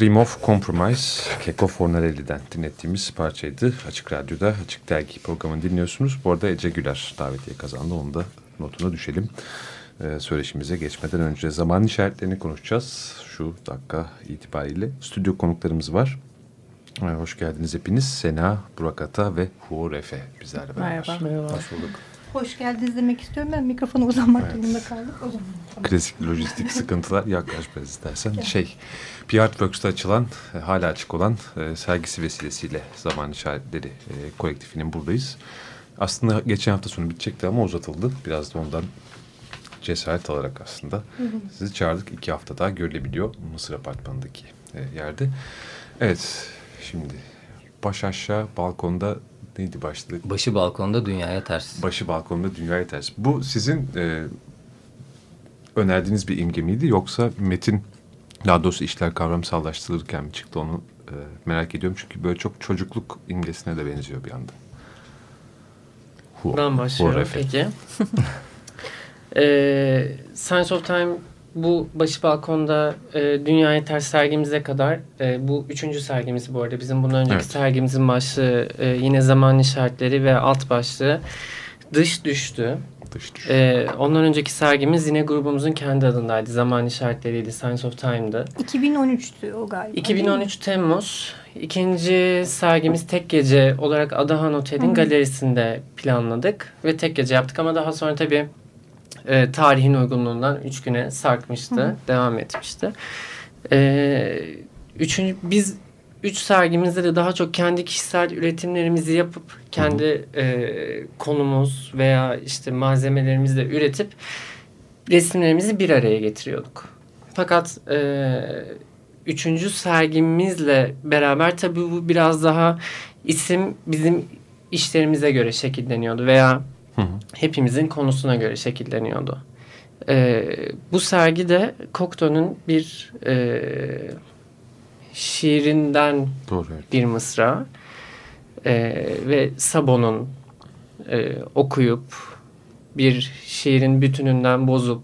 Dream of Compromise, Keko Fornarelli'den dinlettiğimiz parçaydı. Açık Radyo'da Açık Dergi programını dinliyorsunuz. Bu arada Ece Güler davetiye kazandı. Onu da notuna düşelim. Ee, söyleşimize geçmeden önce zaman işaretlerini konuşacağız. Şu dakika itibariyle. Stüdyo konuklarımız var. Ee, hoş geldiniz hepiniz. Sena, Burak Ata ve Huor Efe bizlerle beraber. Merhaba. Merhaba. Hoş bulduk. Hoş geldiniz demek istiyorum. Ben mikrofonu uzanmak evet. durumunda kaldım. O zaman. Klasik lojistik sıkıntılar yaklaş biraz istersen. Şey, PR Works'ta açılan, e, hala açık olan e, sergisi vesilesiyle zaman işaretleri e, kolektifinin buradayız. Aslında geçen hafta sonu bitecekti ama uzatıldı. Biraz da ondan cesaret alarak aslında hı hı. sizi çağırdık. iki hafta daha görülebiliyor Mısır Apartmanı'ndaki e, yerde. Evet, şimdi baş aşağı balkonda neydi başlık? Başı balkonda dünyaya ters. Başı balkonda dünyaya ters. Bu sizin e, önerdiğiniz bir imge miydi yoksa metin daha doğrusu işler kavramsallaştırılırken mi çıktı onu e, merak ediyorum. Çünkü böyle çok çocukluk imgesine de benziyor bir anda. Hu, ben başlıyorum peki. e, Science of Time bu başı balkonda e, Dünyaya Ters sergimize kadar e, bu üçüncü sergimiz bu arada. Bizim bundan önceki evet. sergimizin başlığı e, yine zaman işaretleri ve alt başlığı dış düştü. Dış düştü. E, ondan önceki sergimiz yine grubumuzun kendi adındaydı. Zaman işaretleriydi. Science of Time'dı. 2013'tü o galiba. 2013 Temmuz. İkinci sergimiz Tek Gece olarak Adahan Otel'in galerisinde planladık. Ve tek gece yaptık ama daha sonra tabii e, tarihin uygunluğundan üç güne sarkmıştı. Hı. Devam etmişti. E, üçüncü, biz üç sergimizde de daha çok kendi kişisel üretimlerimizi yapıp kendi e, konumuz veya işte malzemelerimizle üretip resimlerimizi bir araya getiriyorduk. Fakat e, üçüncü sergimizle beraber tabii bu biraz daha isim bizim işlerimize göre şekilleniyordu veya Hı hı. Hepimizin konusuna göre şekilleniyordu. E, bu sergide Cocteau'nun bir e, şiirinden Doğru, evet. bir mısra e, ve Sabon'un e, okuyup bir şiirin bütününden bozup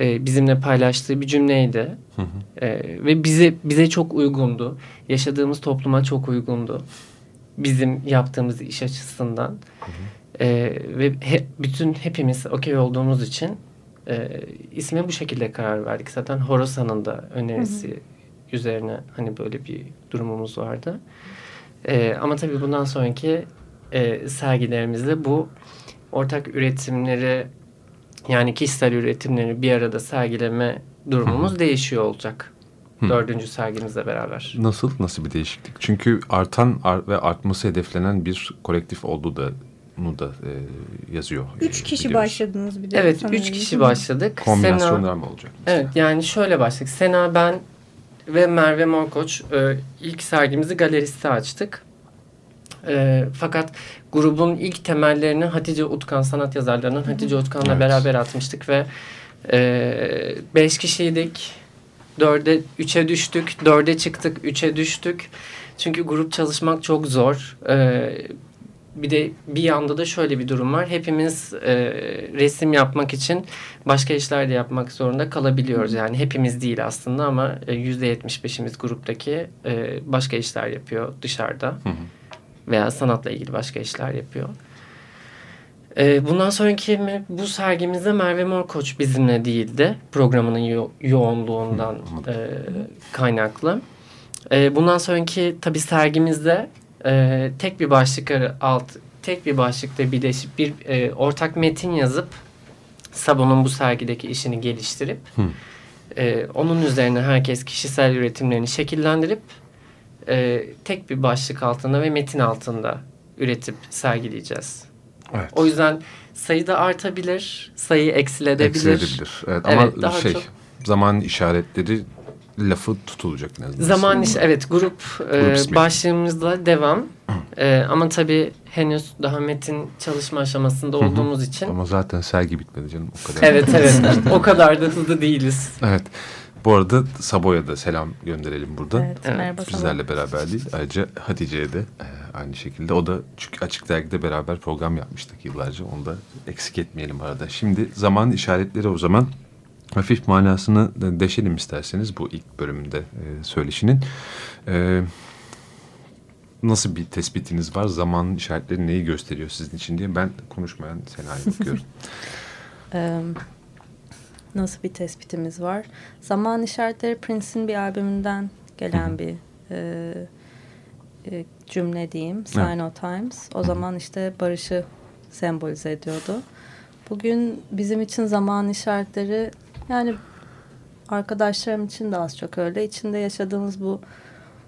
e, bizimle paylaştığı bir cümleydi. Hı hı. E, ve bize bize çok uygundu. Yaşadığımız topluma çok uygundu. Bizim yaptığımız iş açısından. Hı hı. E, ve he, bütün hepimiz okey olduğumuz için e, isme bu şekilde karar verdik. Zaten Horasan'ın da önerisi hı hı. üzerine hani böyle bir durumumuz vardı. E, ama tabii bundan sonraki e, sergilerimizde bu ortak üretimleri yani kişisel üretimleri bir arada sergileme durumumuz hı hı. değişiyor olacak. Hı. Dördüncü sergimizle beraber. Nasıl? Nasıl bir değişiklik? Çünkü artan ve artması hedeflenen bir kolektif olduğu da bunu da e, yazıyor. Üç kişi biliyoruz. başladınız bir de. Evet, üç kişi başladık. Kombinasyonlar Sena, mı olacak? Mesela? Evet, yani şöyle başladık. Sena, ben ve Merve Morkoç e, ilk sergimizi galeriste açtık. E, fakat grubun ilk temellerini Hatice Utkan, sanat yazarlarının Hatice Utkan'la evet. beraber atmıştık ve e, beş kişiydik. Dörde, üçe düştük, dörde çıktık, üçe düştük. Çünkü grup çalışmak çok zor. E, bir de bir yanda da şöyle bir durum var. Hepimiz e, resim yapmak için başka işler de yapmak zorunda kalabiliyoruz. Yani hepimiz değil aslında ama e, yüzde yetmiş beşimiz gruptaki e, başka işler yapıyor dışarıda. Hı hı. Veya sanatla ilgili başka işler yapıyor. E, bundan sonraki bu sergimizde Merve Morkoç bizimle değildi. Programının yo yoğunluğundan e, kaynaklı. E, bundan sonraki tabii sergimizde e, tek bir başlık alt tek bir başlıkta birleşip bir e, ortak metin yazıp Sabon'un bu sergideki işini geliştirip e, onun üzerine herkes kişisel üretimlerini şekillendirip e, tek bir başlık altında ve metin altında üretip sergileyeceğiz. Evet. O yüzden sayı da artabilir, sayı eksilebilir. Eksilebilir. Evet, ama evet, daha şey çok... zaman işaretleri lafı tutulacak en azından. Zaman iş evet grup, grup e, başlığımızla devam. e, ama tabii henüz daha metin çalışma aşamasında olduğumuz için. Ama zaten sergi bitmedi canım o kadar. evet evet o kadar da hızlı değiliz. Evet. Bu arada Sabo'ya da selam gönderelim buradan. Evet, evet. merhaba Bizlerle beraber değil. Ayrıca Hatice'ye de e, aynı şekilde. O da çünkü Açık Dergi'de beraber program yapmıştık yıllarca. Onu da eksik etmeyelim arada. Şimdi zaman işaretleri o zaman hafif manasını deşelim isterseniz bu ilk bölümünde e, söyleşinin. E, nasıl bir tespitiniz var? Zaman işaretleri neyi gösteriyor sizin için diye ben konuşmayan senaryo bakıyorum. Ee, nasıl bir tespitimiz var? Zaman işaretleri Prince'in bir albümünden gelen bir e, e, cümle diyeyim. Sign of Times. O zaman işte barışı sembolize ediyordu. Bugün bizim için zaman işaretleri yani arkadaşlarım için de az çok öyle. İçinde yaşadığımız bu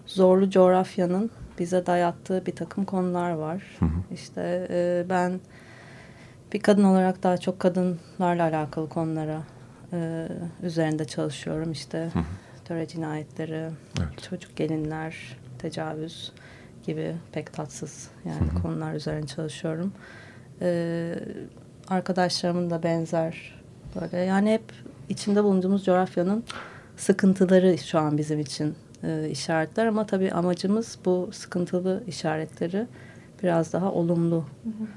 zorlu coğrafyanın bize dayattığı bir takım konular var. Hı hı. İşte e, ben bir kadın olarak daha çok kadınlarla alakalı konulara e, üzerinde çalışıyorum. İşte hı hı. töre cinayetleri, evet. çocuk gelinler, tecavüz gibi pek tatsız yani hı hı. konular üzerine çalışıyorum. E, arkadaşlarımın da benzer böyle yani hep içinde bulunduğumuz coğrafyanın sıkıntıları şu an bizim için e, işaretler ama tabii amacımız bu sıkıntılı işaretleri biraz daha olumlu hı hı.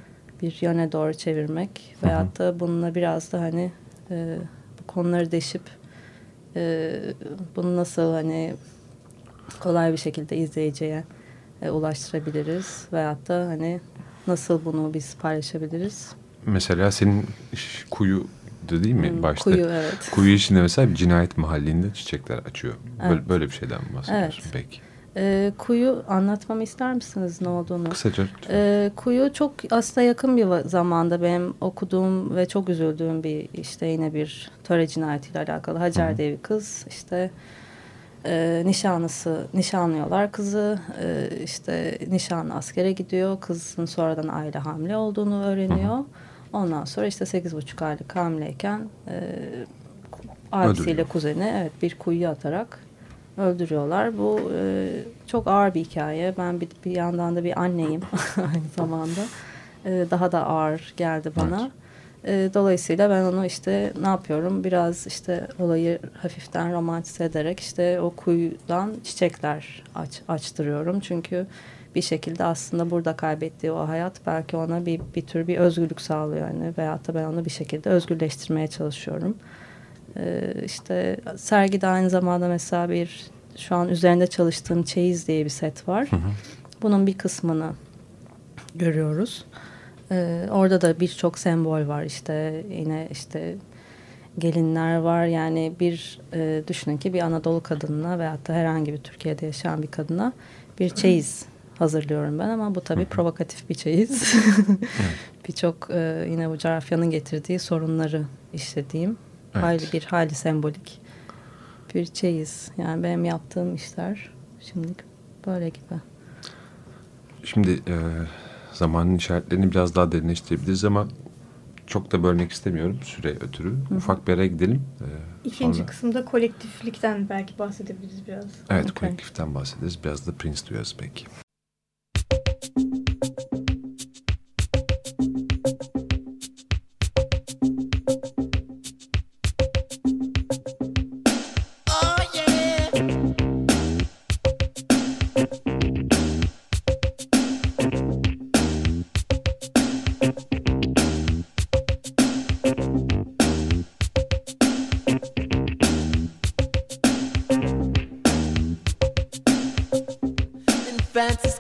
bir yöne doğru çevirmek hı hı. veyahut da bununla biraz da hani e, bu konuları deşip e, bunu nasıl hani kolay bir şekilde izleyiciye e, ulaştırabiliriz veyahut da hani nasıl bunu biz paylaşabiliriz. Mesela senin kuyu değil mi hmm, başta? Kuyu evet. Kuyu içinde mesela bir cinayet mahallinde çiçekler açıyor. Böyle, evet. böyle bir şeyden mi bahsediyorsun evet. peki? E, kuyu anlatmamı ister misiniz ne olduğunu? Kısaca. E, kuyu çok aslında yakın bir zamanda benim okuduğum ve çok üzüldüğüm bir işte yine bir töre cinayetiyle alakalı. Hacer Hı. diye bir kız işte e, nişanlısı nişanlıyorlar kızı e, işte nişanlı askere gidiyor kızın sonradan aile hamile olduğunu öğreniyor. Hı. Ondan sonra işte sekiz buçuk aylık hamileyken e, abisiyle kuzeni evet bir kuyuya atarak öldürüyorlar. Bu e, çok ağır bir hikaye. Ben bir, bir yandan da bir anneyim aynı zamanda. E, daha da ağır geldi bana. Evet. E, dolayısıyla ben onu işte ne yapıyorum? Biraz işte olayı hafiften romantize ederek işte o kuyudan çiçekler aç, açtırıyorum. Çünkü bir şekilde aslında burada kaybettiği o hayat belki ona bir, bir tür bir özgürlük sağlıyor. Yani veyahut da ben onu bir şekilde özgürleştirmeye çalışıyorum. Ee, işte sergide aynı zamanda mesela bir şu an üzerinde çalıştığım çeyiz diye bir set var. Hı hı. Bunun bir kısmını görüyoruz. Ee, orada da birçok sembol var işte yine işte gelinler var yani bir e, düşünün ki bir Anadolu kadınına veyahut da herhangi bir Türkiye'de yaşayan bir kadına bir çeyiz hazırlıyorum ben ama bu tabii provokatif bir çeyiz. Birçok e, yine bu coğrafyanın getirdiği sorunları işlediğim evet. hali bir hali sembolik bir çeyiz. Yani benim yaptığım işler şimdilik böyle gibi. Şimdi e, zamanın işaretlerini biraz daha derinleştirebiliriz ama çok da bölmek istemiyorum süre ötürü. Hı. Ufak bir yere gidelim. Ee, İkinci sonra... kısımda kolektiflikten belki bahsedebiliriz biraz. Evet okay. kolektiften bahsederiz. Biraz da Prince duyarız belki.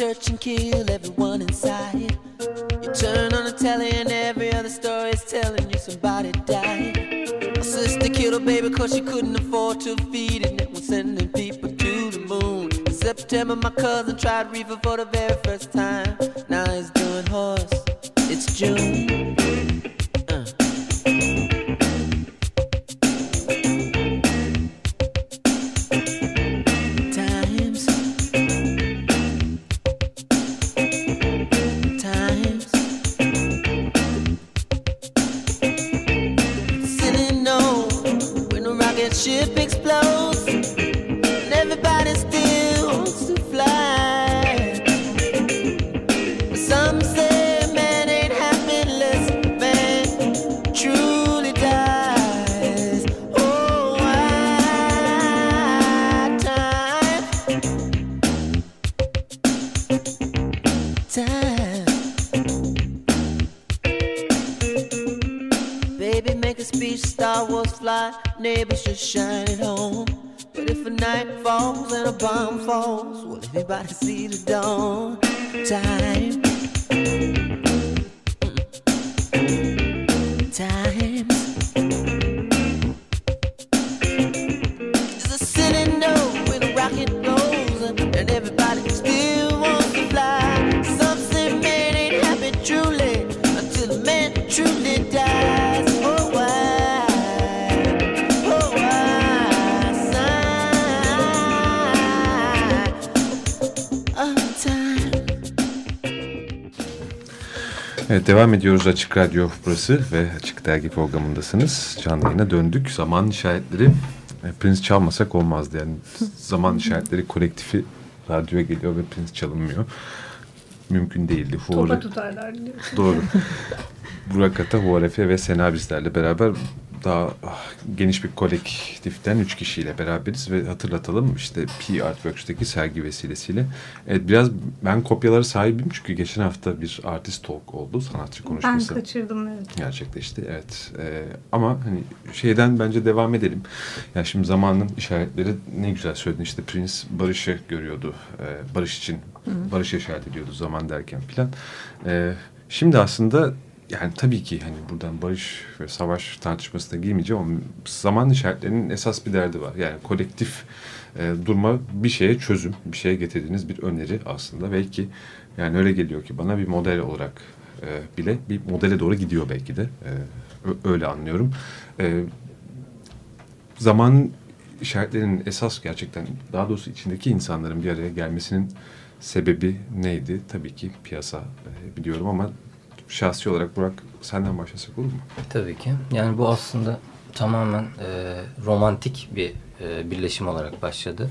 Church and kill everyone inside. You turn on the telly and every other story is telling you somebody died. My sister killed her baby cause she couldn't afford to feed it. And was sending people to the moon. In September, my cousin tried reefer for the very first time. Now he's doing horse. It's June. Neighbors just shine it home. But if a night falls and a bomb falls, will anybody see the dawn? Time. Evet devam ediyoruz Açık Radyo burası ve Açık Dergi programındasınız. Canlı yayına döndük. Zaman işaretleri e, Prince çalmasak olmazdı. Yani zaman işaretleri kolektifi radyoya geliyor ve Prince çalınmıyor. Mümkün değildi. Topa Huori- tutarlar diyor. Doğru. Burak Ata, Huarefe ve Sena bizlerle beraber daha ah, geniş bir kolektiften üç kişiyle beraberiz ve hatırlatalım işte P Artworks'teki sergi vesilesiyle. Evet biraz ben kopyaları sahibim çünkü geçen hafta bir artist talk oldu sanatçı Ben konuşması. kaçırdım evet. Gerçekleşti evet Ee, ama hani şeyden bence devam edelim. Ya şimdi zamanın işaretleri ne güzel söyledin işte Prince barışı görüyordu Ee, barış için barış işaret ediyordu zaman derken filan. Ee, şimdi aslında yani tabii ki hani buradan barış ve savaş tartışmasına girmeyeceğim ama zaman işaretlerinin esas bir derdi var. Yani kolektif e, durma bir şeye çözüm, bir şeye getirdiğiniz bir öneri aslında. Belki yani öyle geliyor ki bana bir model olarak e, bile bir modele doğru gidiyor belki de. E, öyle anlıyorum. E, zamanın işaretlerinin esas gerçekten daha doğrusu içindeki insanların bir araya gelmesinin sebebi neydi? Tabii ki piyasa e, biliyorum ama şahsi olarak Burak senden başlasak olur mu? Tabii ki. Yani bu aslında tamamen e, romantik bir e, birleşim olarak başladı.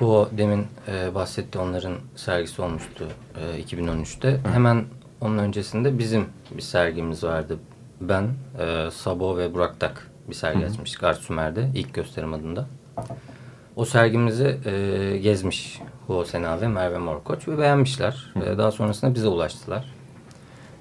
Bu demin e, bahsetti onların sergisi olmuştu e, 2013'te. Hemen onun öncesinde bizim bir sergimiz vardı. Ben, e, Sabo ve Burak Tak bir sergi açmıştık Art Sümer'de ilk gösterim adında. O sergimizi e, gezmiş Hugo Sena ve Merve Morkoç ve beğenmişler. E, daha sonrasında bize ulaştılar.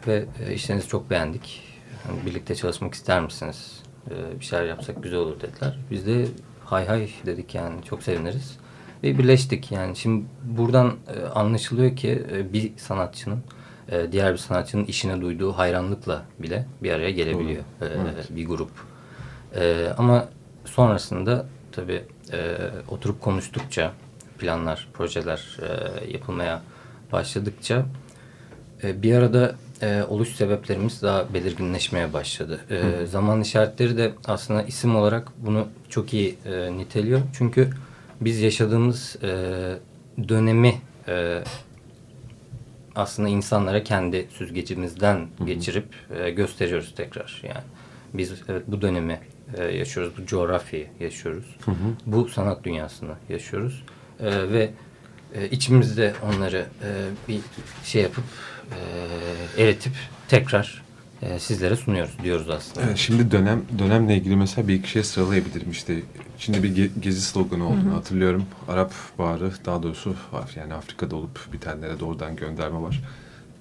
Ve e, işlerinizi çok beğendik. Hani birlikte çalışmak ister misiniz? E, bir şeyler yapsak güzel olur dediler. Biz de hay hay dedik yani çok seviniriz. Ve birleştik yani. Şimdi buradan e, anlaşılıyor ki bir sanatçının diğer bir sanatçının işine duyduğu hayranlıkla bile bir araya gelebiliyor e, bir grup. Ama sonrasında tabii oturup konuştukça planlar, projeler yapılmaya başladıkça bir arada e, oluş sebeplerimiz daha belirginleşmeye başladı. E, zaman işaretleri de aslında isim olarak bunu çok iyi e, niteliyor. Çünkü biz yaşadığımız e, dönemi e, aslında insanlara kendi süzgecimizden geçirip e, gösteriyoruz tekrar. Yani biz evet bu dönemi e, yaşıyoruz, bu coğrafyayı yaşıyoruz, bu sanat dünyasını yaşıyoruz E, ve e, içimizde onları e, bir şey yapıp e, eritip tekrar e, sizlere sunuyoruz diyoruz aslında. Evet, şimdi dönem dönemle ilgili mesela bir iki şey sıralayabilirim. İşte şimdi bir ge- gezi sloganı olduğunu hatırlıyorum. Arap Baharı daha doğrusu yani Afrika'da olup bitenlere doğrudan gönderme var.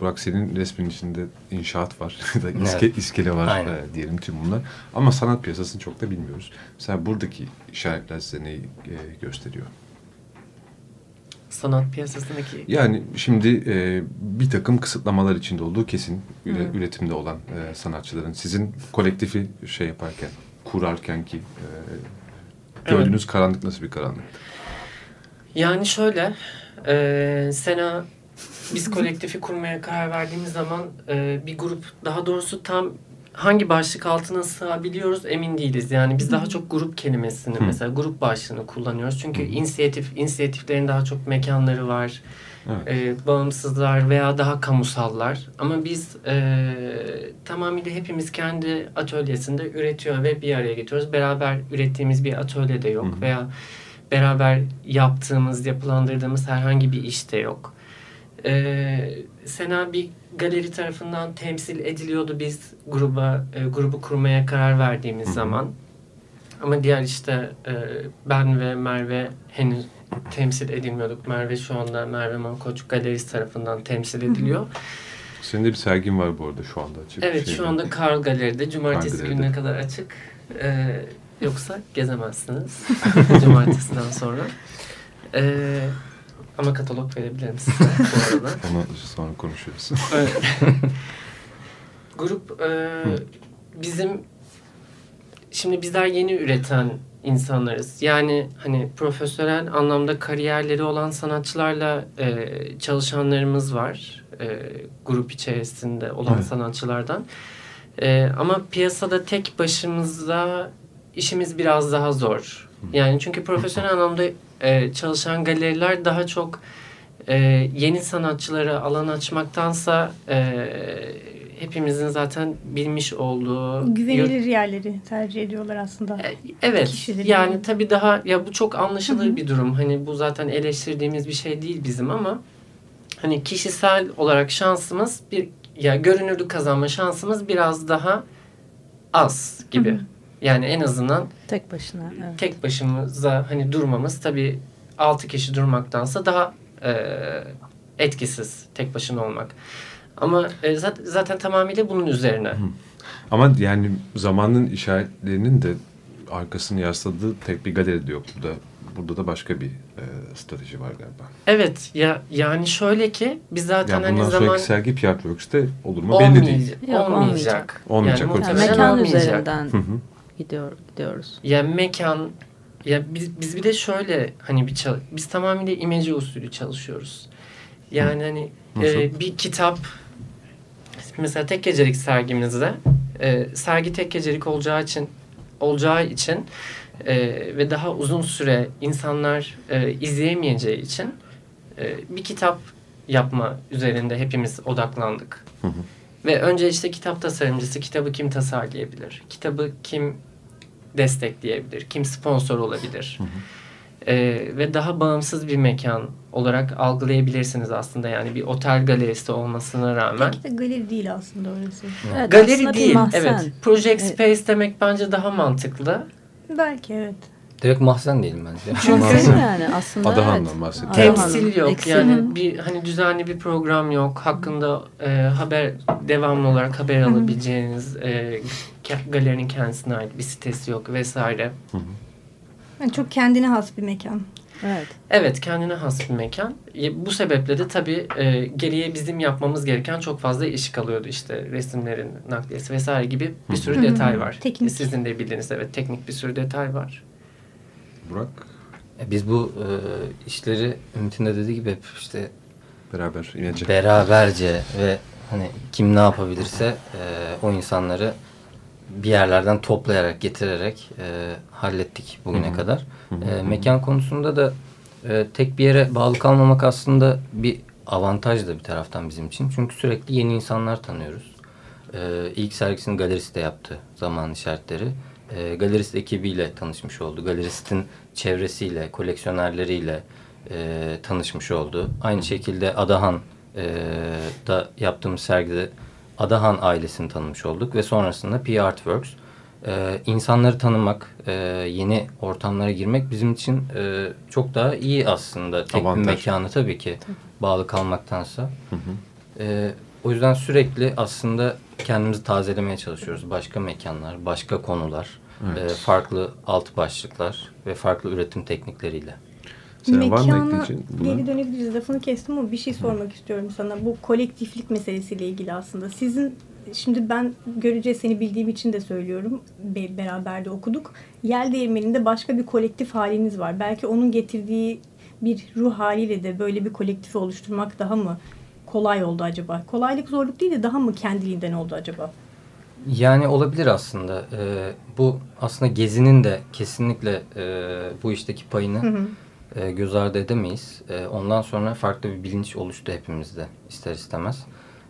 Burak senin resmin içinde inşaat var. iske, Evet. iskele var Aynen. e, diyelim tüm bunlar. Ama sanat piyasasını çok da bilmiyoruz. Mesela buradaki işaretler size neyi e, gösteriyor? Sanat piyasasındaki Yani şimdi e, bir takım kısıtlamalar içinde olduğu kesin üre- üretimde olan e, sanatçıların sizin kolektifi şey yaparken kurarken ki e, gördüğünüz karanlık nasıl bir karanlık? Yani şöyle, e, Sena biz kolektifi kurmaya karar verdiğimiz zaman e, bir grup, daha doğrusu tam hangi başlık altına sığabiliyoruz emin değiliz. Yani biz daha çok grup kelimesini mesela grup başlığını kullanıyoruz. Çünkü inisiyatif, inisiyatiflerin daha çok mekanları var. Evet. E, bağımsızlar veya daha kamusallar. Ama biz e, tamamıyla hepimiz kendi atölyesinde üretiyor ve bir araya getiriyoruz. Beraber ürettiğimiz bir atölye de yok veya beraber yaptığımız, yapılandırdığımız herhangi bir iş de yok. E, Sena bir galeri tarafından temsil ediliyordu biz gruba e, grubu kurmaya karar verdiğimiz zaman. Ama diğer işte e, ben ve Merve henüz temsil edilmiyorduk. Merve şu anda Merve Mankoç galerist tarafından temsil ediliyor. Senin de bir sergin var bu arada şu anda açık. Evet şu anda Karl Galeri'de cumartesi Karl Galeri'de. gününe kadar açık. Ee, yoksa gezemezsiniz cumartesiden sonra. Ee, ama katalog verebilirim size bu arada. Onu sonra konuşuruz. Evet. Grup e, bizim şimdi bizler yeni üreten insanlarız. Yani hani profesyonel anlamda kariyerleri olan sanatçılarla e, çalışanlarımız var. E, grup içerisinde olan Evet. sanatçılardan. E, ama piyasada tek başımıza işimiz biraz daha zor. Yani çünkü profesyonel anlamda e, çalışan galeriler daha çok e, yeni sanatçılara alan açmaktansa e, hepimizin zaten bilmiş olduğu Güvenilir yerleri tercih ediyorlar aslında. e, Evet. Kişileri yani yani. tabii daha ya bu çok anlaşılır Hı hı. bir durum. Hani bu zaten eleştirdiğimiz bir şey değil bizim ama hani kişisel olarak şansımız bir ya görünürlük kazanma şansımız biraz daha az gibi. Hı hı. Yani en azından Tek başına. Evet. tek başımıza hani durmamız tabii altı kişi durmaktansa daha e, etkisiz tek başına olmak. Ama e, zaten, zaten tamamıyla bunun üzerine. Ama yani zamanın işaretlerinin de arkasını yasladığı tek bir galeri de yok. Burada, burada da başka bir e, strateji var galiba. Evet ya yani şöyle ki biz zaten Yani hani bundan zaman sonraki sergi Pier Works'te olur mu belli değil. olmayacak. Yok, olmayacak. olmayacak. Yani muhtemelen mekan olmayacak. üzerinden Hı hı. Gidiyor gidiyoruz. Ya mekan ya biz, biz bir de şöyle hani bir biz tamamıyla imece usulü çalışıyoruz. Yani hani Nasıl? e, bir kitap mesela tek gecelik sergimizde e, sergi tek gecelik olacağı için olacağı için e, ve daha uzun süre insanlar e, izleyemeyeceği için e, bir kitap yapma üzerinde hepimiz odaklandık. Hı hı. Ve önce işte kitap tasarımcısı kitabı kim tasarlayabilir? Kitabı kim destekleyebilir? Kim sponsor olabilir? Ee, ve daha bağımsız bir mekan olarak algılayabilirsiniz aslında yani bir otel galerisi olmasına rağmen. Belki de galeri değil aslında orası. Evet, Galeri aslında değil, evet. Project Evet. Space demek bence daha mantıklı. Belki evet. Direkt mahzen değilim bence. Çünkü Mahzen. yani aslında Adahan'dan evet. bahsediyorum. Adahan, Temsil yok eksik. yani bir hani düzenli bir program yok. Hakkında e, haber devamlı olarak haber alabileceğiniz e, galerinin kendisine ait bir sitesi yok vesaire. Yani çok kendine has bir mekan. Evet. Evet kendine has bir mekan. E, Bu sebeple de tabii e, geriye bizim yapmamız gereken çok fazla iş kalıyordu. işte resimlerin nakliyesi vesaire gibi bir sürü Hı hı. detay var. Teknik. Sizin de bildiğiniz evet teknik bir sürü detay var. Burak E, Biz bu e, işleri Ümit'in de dediği gibi hep işte beraber imece. beraberce ve hani kim ne yapabilirse e, o insanları bir yerlerden toplayarak getirerek e, hallettik bugüne kadar. E, mekan konusunda da e, tek bir yere bağlı kalmamak aslında bir avantaj da bir taraftan bizim için. Çünkü sürekli yeni insanlar tanıyoruz. E, ilk sergisini galerist de yaptı zaman işaretleri. E, galerist ekibiyle tanışmış oldu. Galeristin çevresiyle, koleksiyonerleriyle e, tanışmış oldu. Aynı şekilde Adahan e, da yaptığımız sergide Adahan ailesini tanımış olduk ve sonrasında P Artworks. E, insanları tanımak, e, yeni ortamlara girmek bizim için e, çok daha iyi aslında. Tek Avantaj. bir mekanı tabii ki bağlı kalmaktansa. E, o yüzden sürekli aslında kendimizi tazelemeye çalışıyoruz. Başka mekanlar, başka konular, e, farklı alt başlıklar ve farklı üretim teknikleriyle. Senin var mı ekleyeceğin geri dönebiliriz. Lafını kestim ama bir şey sormak istiyorum sana. Bu kolektiflik meselesiyle ilgili aslında. Sizin şimdi ben görece seni bildiğim için de söylüyorum. Be- beraber de okuduk. Yel değirmeninde başka bir kolektif haliniz var. Belki onun getirdiği bir ruh haliyle de böyle bir kolektifi oluşturmak daha mı kolay oldu acaba? Kolaylık zorluk değil de daha mı kendiliğinden oldu acaba? Yani olabilir aslında. E, bu aslında gezinin de kesinlikle e, bu işteki payını Hı hı. E, göz ardı edemeyiz. E, ondan sonra farklı bir bilinç oluştu hepimizde ister istemez.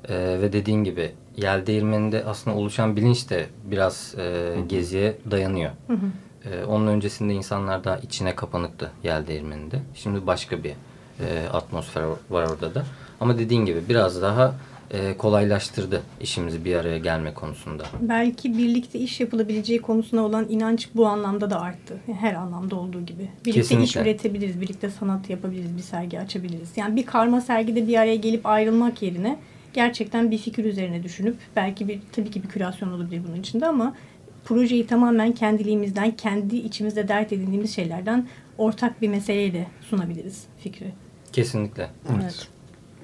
E, ve dediğin gibi yel değirmeninde aslında oluşan bilinç de biraz e, geziye dayanıyor. Hı hı. E, onun öncesinde insanlar daha içine kapanıktı yel değirmeninde. Şimdi başka bir e, atmosfer var orada da. Ama dediğin gibi biraz daha e, kolaylaştırdı işimizi bir araya gelme konusunda. Belki birlikte iş yapılabileceği konusuna olan inanç bu anlamda da arttı. Her anlamda olduğu gibi. Birlikte iş Kesinlikle. üretebiliriz, birlikte sanat yapabiliriz, bir sergi açabiliriz. Yani bir karma sergide bir araya gelip ayrılmak yerine gerçekten bir fikir üzerine düşünüp belki bir tabii ki bir kürasyon olabilir bunun içinde ama projeyi tamamen kendiliğimizden, kendi içimizde dert edindiğimiz şeylerden ortak bir meseleyle sunabiliriz fikri. Kesinlikle. Evet.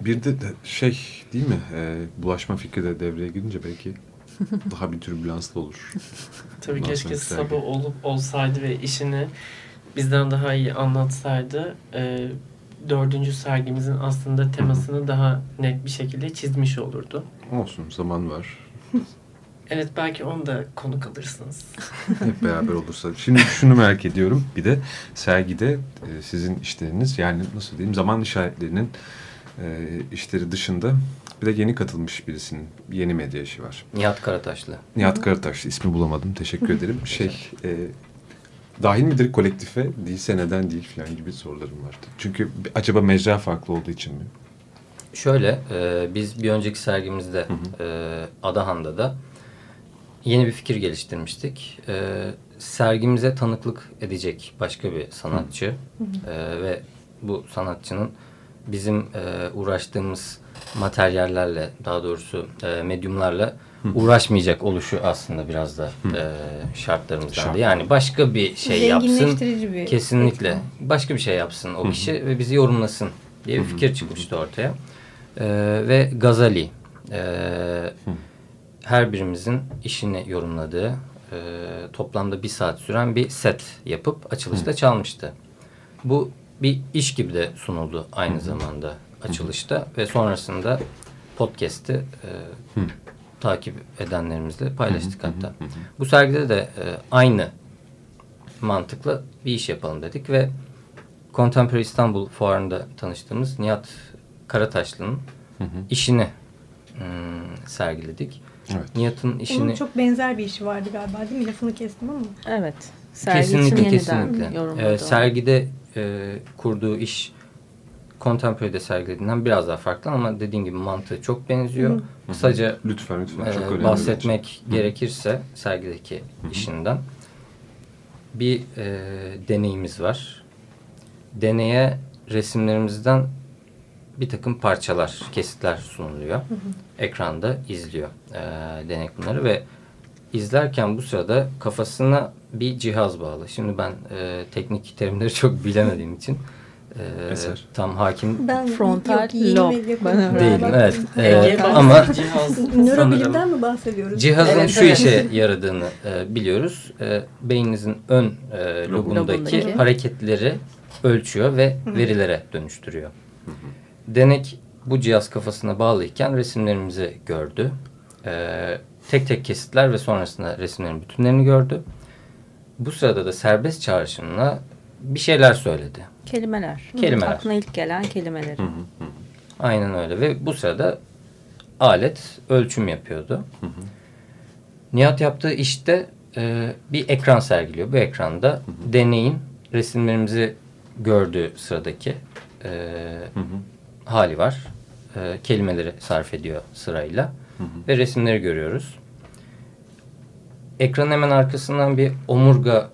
Bir de, de şey değil mi? Ee, bulaşma fikri de devreye girince belki daha bir türbülanslı olur. Tabii Ondan keşke. Sabo olup olsaydı ve işini bizden daha iyi anlatsaydı. e, dördüncü sergimizin aslında temasını daha net bir şekilde çizmiş olurdu. Olsun zaman var. Evet belki onu da konuk alırsınız. Hep beraber olursa. Şimdi şunu merak ediyorum. Bir de sergide e, sizin işleriniz yani nasıl diyeyim zaman işaretlerinin e, işleri dışında bir de yeni katılmış birisinin yeni medya işi var. Nihat Karataşlı. Nihat Karataş ismi bulamadım. Teşekkür ederim. Şey e, dahil midir kolektife değilse neden değil falan gibi sorularım vardı. Çünkü acaba mecra farklı olduğu için mi? Şöyle, e, biz bir önceki sergimizde e, Adahan'da da yeni bir fikir geliştirmiştik. E, sergimize tanıklık edecek başka bir sanatçı e, ve bu sanatçının bizim e, uğraştığımız materyallerle, daha doğrusu e, medyumlarla uğraşmayacak oluşu aslında biraz da e, şartlarımızdan. Şart. Yani başka bir şey yapsın. Bir Kesinlikle. etken. Başka bir şey yapsın o kişi ve bizi yorumlasın diye bir fikir çıkmıştı ortaya. Ee, ve Gazali ee, her birimizin işini yorumladığı ee, toplamda bir saat süren bir set yapıp açılışta çalmıştı. Bu bir iş gibi de sunuldu aynı zamanda açılışta ve sonrasında podcast'i ee, takip edenlerimizle paylaştık hatta. Bu sergide de ee, aynı mantıkla bir iş yapalım dedik ve Contemporary İstanbul fuarında tanıştığımız Nihat Karataşlı'nın işini hmm, sergiledik. Evet. Nihat'ın işini Onun çok benzer bir işi vardı galiba değil mi? Lafını kestim ama. Evet. Sergi için kesinlikle yeniden kesinlikle. yorumladı Ee, sergide e, kurduğu iş Contemporary'de sergilediğinden biraz daha farklı ama dediğim gibi mantığı çok benziyor. Kısaca Lütfen lütfen. Çok Ee, önemli. bahsetmek gerekirse sergideki işinden bir e, deneyimiz var. Deneye resimlerimizden bir takım parçalar, kesitler sunuluyor. Ekranda izliyor e, denek bunları ve izlerken bu sırada kafasına bir cihaz bağlı. Şimdi ben e, teknik terimleri çok bilemediğim için e, Eser. tam hakim Ben Frontal yok, lob. değilim. Evet. E, ama Nörobilimden mi bahsediyoruz? Cihazın Evet, şu evet. işe yaradığını e, biliyoruz. E, beyninizin ön e, lobundaki Lobundaki. hareketleri ölçüyor ve verilere dönüştürüyor. Denek bu cihaz kafasına bağlıyken resimlerimizi gördü. E, tek tek kesitler ve sonrasında resimlerin bütünlerini gördü. Bu sırada da serbest çağrışımla bir şeyler söyledi. Kelimeler. Kelimeler. Aklına ilk gelen kelimeleri. Aynen öyle ve bu sırada alet ölçüm yapıyordu. Nihat yaptığı işte e, bir ekran sergiliyor. Bu ekranda deneyin resimlerimizi gördüğü sıradaki e, hali var. E, kelimeleri sarf ediyor sırayla ve resimleri görüyoruz. Ekranın hemen arkasından bir omurga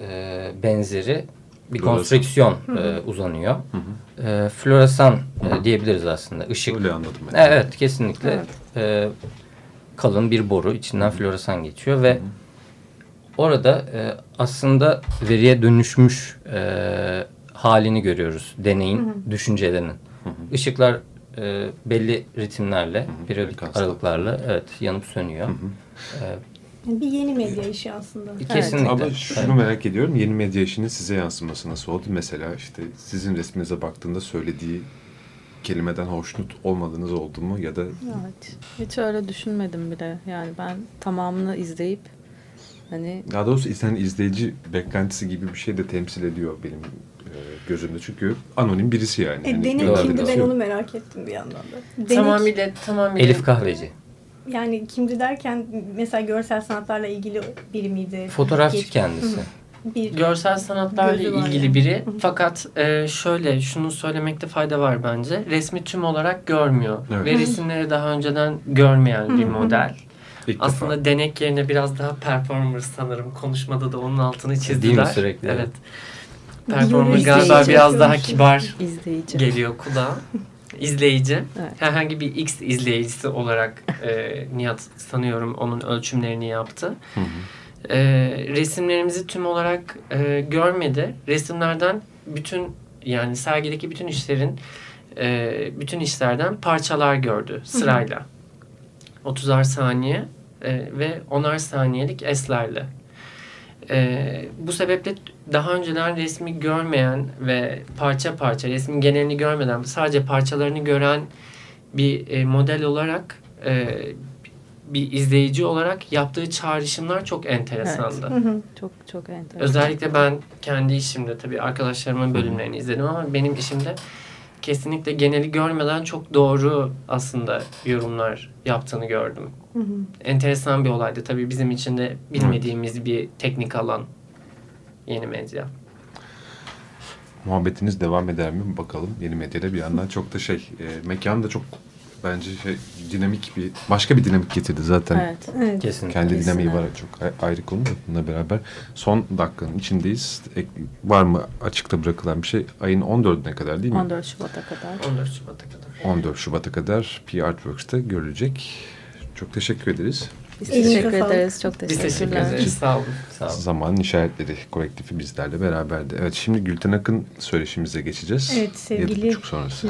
e, benzeri bir Floresan. konstrüksiyon e, uzanıyor. E, floresan e, diyebiliriz aslında. Işık. Öyle anladım ben. Evet kesinlikle. E, kalın bir boru içinden floresan geçiyor ve orada e, aslında veriye dönüşmüş e, halini görüyoruz deneyin düşüncelerinin. Işıklar e, belli ritimlerle, periyodik frekansla. aralıklarla evet yanıp sönüyor. E, Yani bir yeni medya işi aslında. kesinlikle. Ama şunu merak ediyorum. Yeni medya işinin size yansıması nasıl oldu? Mesela işte sizin resminize baktığında söylediği kelimeden hoşnut olmadığınız oldu mu? Ya da Evet. Hiç öyle düşünmedim bile. Yani ben tamamını izleyip hani daha doğrusu izleyen izleyici beklentisi gibi bir şey de temsil ediyor benim e, gözümde. Çünkü anonim birisi yani. E, Hani denek doğru, kimdi ben onu merak ettim bir yandan da. Denek, Tamamıyla, tamamıyla. Elif Kahveci. Yani kimdi derken mesela görsel sanatlarla ilgili biri miydi? Fotoğrafçı Geç- kendisi. Bir Görsel sanatlarla ilgili yani. biri. Fakat e, şöyle şunu söylemekte fayda var bence. Resmi tüm olarak görmüyor. Evet. Ve resimleri daha önceden görmeyen bir model. ilk Aslında defa. denek yerine biraz daha performer sanırım. Konuşmada da onun altını çizdiler. Değil mi sürekli? Evet. Bir Yürüyüş galiba biraz daha kibar izleyici. geliyor kulağa. izleyici. Evet. Herhangi bir X izleyicisi olarak e, Nihat sanıyorum onun ölçümlerini yaptı. E, resimlerimizi tüm olarak e, görmedi. Resimlerden bütün yani sergideki bütün işlerin e, bütün işlerden parçalar gördü sırayla. 30'ar saniye e, ve 10'ar saniyelik eslerle. E, bu sebeple daha önceden resmi görmeyen ve parça parça resmin genelini görmeden sadece parçalarını gören bir e, model olarak e, bir izleyici olarak yaptığı çağrışımlar çok enteresandı. Hı hı. Çok çok enteresan. Özellikle ben kendi işimde tabii arkadaşlarımın bölümlerini izledim ama benim işimde kesinlikle geneli görmeden çok doğru aslında yorumlar yaptığını gördüm. Hı hı. Enteresan bir olaydı tabii bizim için de bilmediğimiz bir teknik alan yeni medya. Muhabbetiniz devam eder mi bakalım yeni medyada bir yandan çok da şey e, mekan da çok bence şey dinamik bir başka bir dinamik getirdi zaten. Evet. Evet. Kesinlikle. Kendi Kesinlikle. dinamiği var çok ayrı konu da bununla beraber son dakikanın içindeyiz. Ek- var mı açıkta bırakılan bir şey? Ayın 14'üne kadar değil mi? 14 Şubat'a kadar. 14 Şubat'a kadar. 14 Şubat'a kadar P Artworks'ta görülecek. Çok teşekkür ederiz. Biz teşekkür ederiz. Çok Biz teşekkür teşekkürler. ederiz. Sağ olun. Sağ olun. Zamanın işaretleri kolektifi bizlerle beraberdi. Evet şimdi Gülten Akın söyleşimize geçeceğiz. Evet sevgili.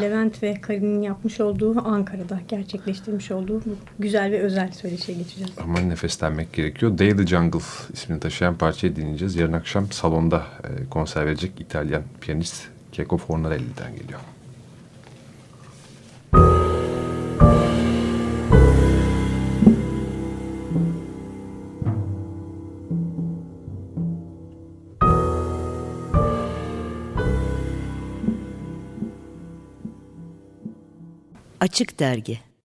Levent ve Karin'in yapmış olduğu Ankara'da gerçekleştirmiş olduğu güzel ve özel söyleşiye geçeceğiz. Ama nefeslenmek gerekiyor. Daily Jungle ismini taşıyan parçayı dinleyeceğiz. Yarın akşam salonda e, konser verecek İtalyan piyanist Keko Fornarelli'den geliyor. Açık Dergi